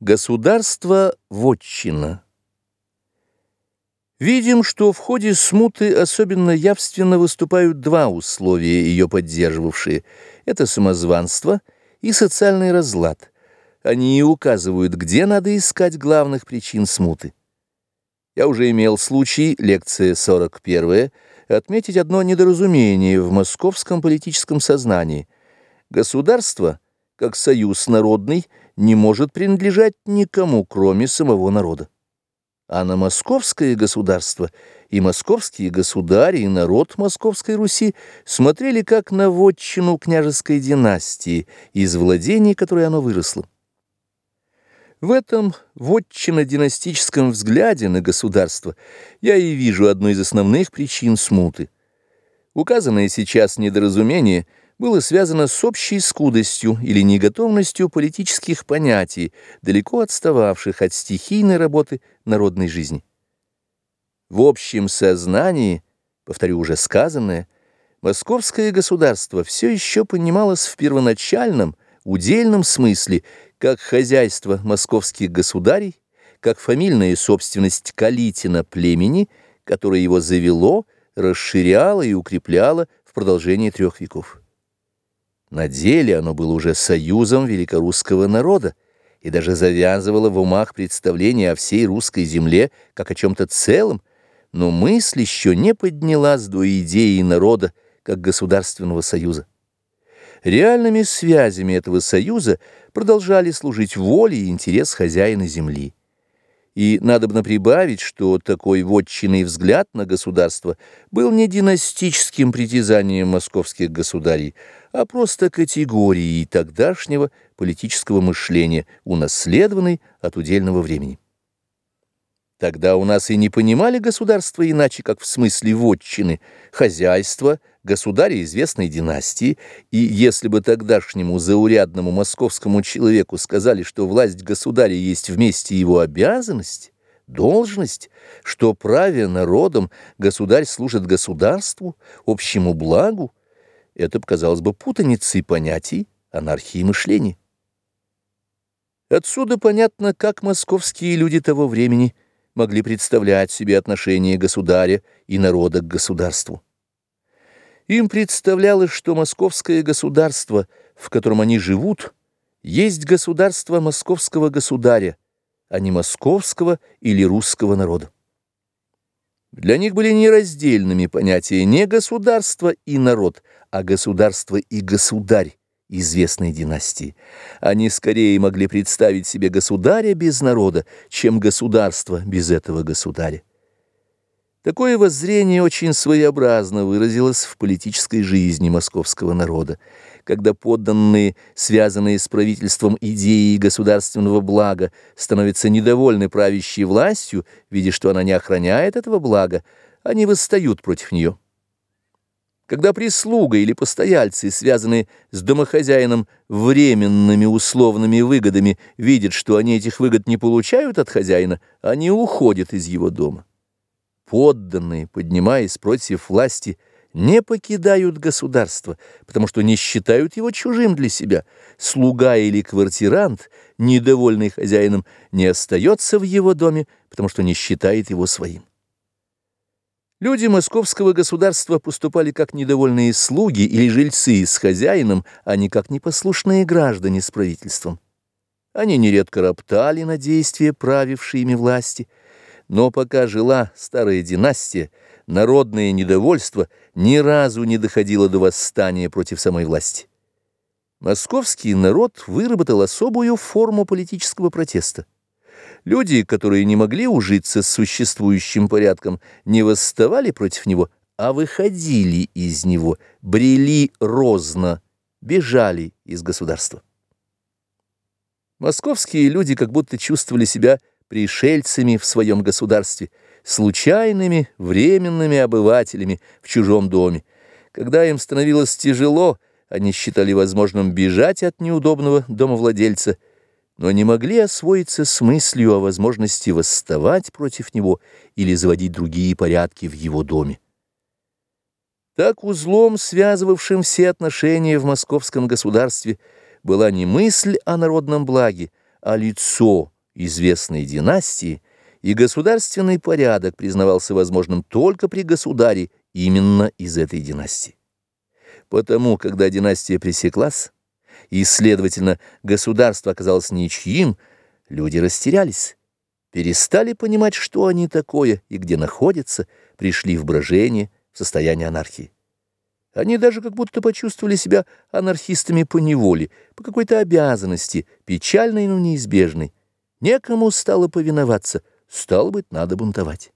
Государство-вотчина Видим, что в ходе смуты особенно явственно выступают два условия, ее поддерживавшие. Это самозванство и социальный разлад. Они и указывают, где надо искать главных причин смуты. Я уже имел случай, лекция 41 отметить одно недоразумение в московском политическом сознании. Государство, как союз народный, не может принадлежать никому, кроме самого народа. А на московское государство и московские государи, и народ Московской Руси смотрели как на вотчину княжеской династии, из владений которой оно выросло. В этом вотчино-династическом взгляде на государство я и вижу одну из основных причин смуты. Указанное сейчас недоразумение – было связано с общей скудостью или неготовностью политических понятий, далеко отстававших от стихийной работы народной жизни. В общем сознании, повторю уже сказанное, московское государство все еще понималось в первоначальном, удельном смысле, как хозяйство московских государей, как фамильная собственность Калитина племени, которое его завело, расширяло и укрепляло в продолжении трех веков. На деле оно было уже союзом великорусского народа и даже завязывало в умах представление о всей русской земле как о чем-то целом, но мысль еще не поднялась до идеи народа как государственного союза. Реальными связями этого союза продолжали служить воля и интерес хозяина земли. И надобно прибавить, что такой вотчинный взгляд на государство был не династическим притязанием московских государей, а просто категорией тогдашнего политического мышления, унаследованной от удельного времени. Тогда у нас и не понимали государство иначе, как в смысле вотчины, хозяйства, государя известной династии, и если бы тогдашнему заурядному московскому человеку сказали, что власть государя есть вместе его обязанность, должность, что праве народом государь служит государству, общему благу, это показалось бы путаницей понятий, анархии мышления. Отсюда понятно, как московские люди того времени могли представлять себе отношение государя и народа к государству. Им представлялось, что московское государство, в котором они живут, есть государство московского государя, а не московского или русского народа. Для них были нераздельными понятия не государство и народ, а государство и государь известной династии. Они скорее могли представить себе государя без народа, чем государство без этого государя. Такое воззрение очень своеобразно выразилось в политической жизни московского народа, когда подданные, связанные с правительством идеи государственного блага, становятся недовольны правящей властью, видя, что она не охраняет этого блага, они восстают против нее. Когда прислуга или постояльцы, связанные с домохозяином временными условными выгодами, видят, что они этих выгод не получают от хозяина, они уходят из его дома. Подданные, поднимаясь против власти, не покидают государство, потому что не считают его чужим для себя. Слуга или квартирант, недовольный хозяином, не остается в его доме, потому что не считает его своим. Люди московского государства поступали как недовольные слуги или жильцы с хозяином, а не как непослушные граждане с правительством. Они нередко роптали на действия правившей ими власти, но пока жила старая династия, народное недовольство ни разу не доходило до восстания против самой власти. Московский народ выработал особую форму политического протеста. Люди, которые не могли ужиться с существующим порядком, не восставали против него, а выходили из него, брели розно, бежали из государства. Московские люди как будто чувствовали себя пришельцами в своем государстве, случайными, временными обывателями в чужом доме. Когда им становилось тяжело, они считали возможным бежать от неудобного домовладельца – но не могли освоиться с мыслью о возможности восставать против него или заводить другие порядки в его доме. Так узлом, связывавшим все отношения в московском государстве, была не мысль о народном благе, а лицо известной династии, и государственный порядок признавался возможным только при государе именно из этой династии. Потому, когда династия пресеклась, и, следовательно, государство оказалось ничьим, люди растерялись, перестали понимать, что они такое и где находятся, пришли в брожение, в состояние анархии. Они даже как будто почувствовали себя анархистами по неволе, по какой-то обязанности, печальной, но неизбежной. Некому стало повиноваться, стало быть, надо бунтовать.